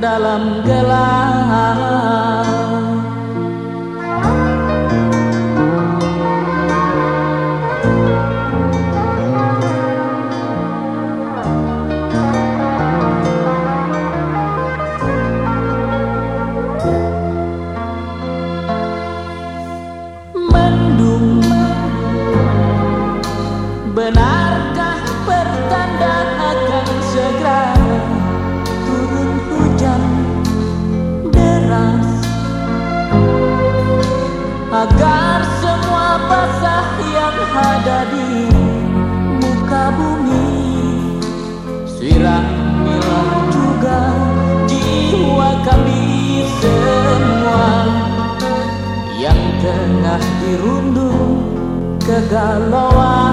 dalam gelap dalawa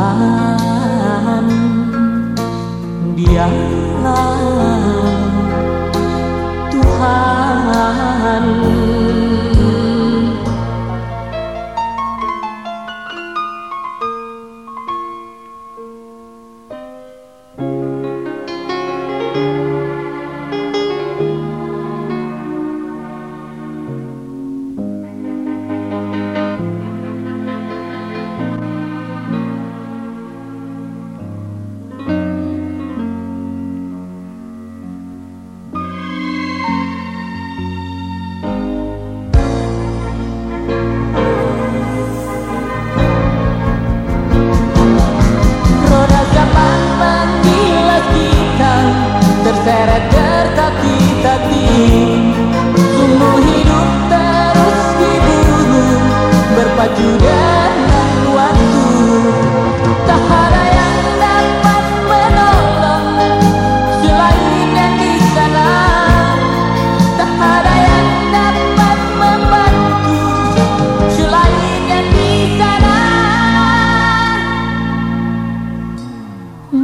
Tuhan Dialah Tuhan Berpacu dengan waktu. Tak ada yang dapat menolong Selain yang di sana. Tak ada yang dapat membantu Selain yang di sana.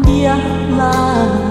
Dialah